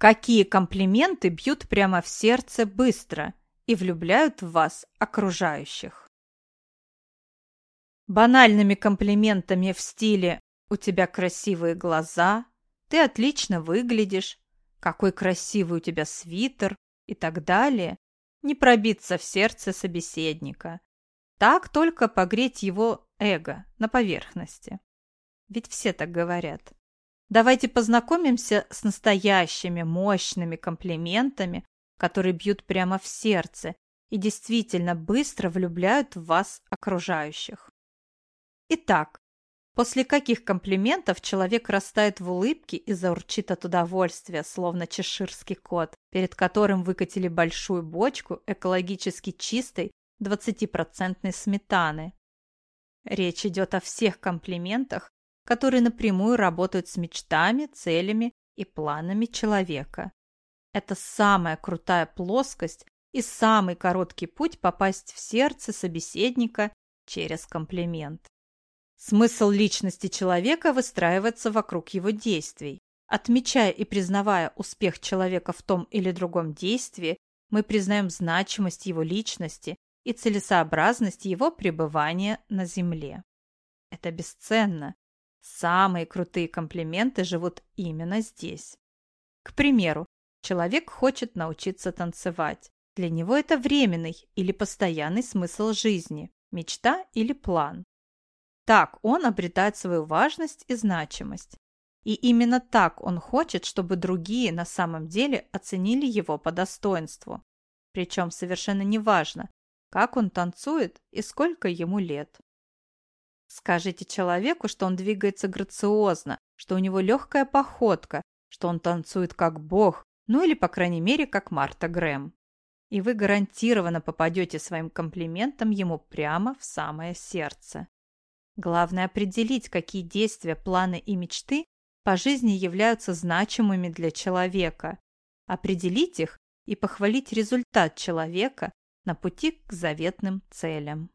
Какие комплименты бьют прямо в сердце быстро и влюбляют в вас окружающих? Банальными комплиментами в стиле «У тебя красивые глаза», «Ты отлично выглядишь», «Какой красивый у тебя свитер» и так далее не пробиться в сердце собеседника. Так только погреть его эго на поверхности. Ведь все так говорят. Давайте познакомимся с настоящими мощными комплиментами, которые бьют прямо в сердце и действительно быстро влюбляют в вас окружающих. Итак, после каких комплиментов человек растает в улыбке и заурчит от удовольствия, словно чеширский кот, перед которым выкатили большую бочку экологически чистой 20% сметаны. Речь идет о всех комплиментах, которые напрямую работают с мечтами, целями и планами человека. Это самая крутая плоскость и самый короткий путь попасть в сердце собеседника через комплимент. Смысл личности человека выстраивается вокруг его действий. Отмечая и признавая успех человека в том или другом действии, мы признаем значимость его личности и целесообразность его пребывания на Земле. Это бесценно, Самые крутые комплименты живут именно здесь. К примеру, человек хочет научиться танцевать. Для него это временный или постоянный смысл жизни, мечта или план. Так он обретает свою важность и значимость. И именно так он хочет, чтобы другие на самом деле оценили его по достоинству. Причем совершенно неважно, как он танцует и сколько ему лет. Скажите человеку, что он двигается грациозно, что у него легкая походка, что он танцует как бог, ну или, по крайней мере, как Марта Грэм. И вы гарантированно попадете своим комплиментом ему прямо в самое сердце. Главное определить, какие действия, планы и мечты по жизни являются значимыми для человека, определить их и похвалить результат человека на пути к заветным целям.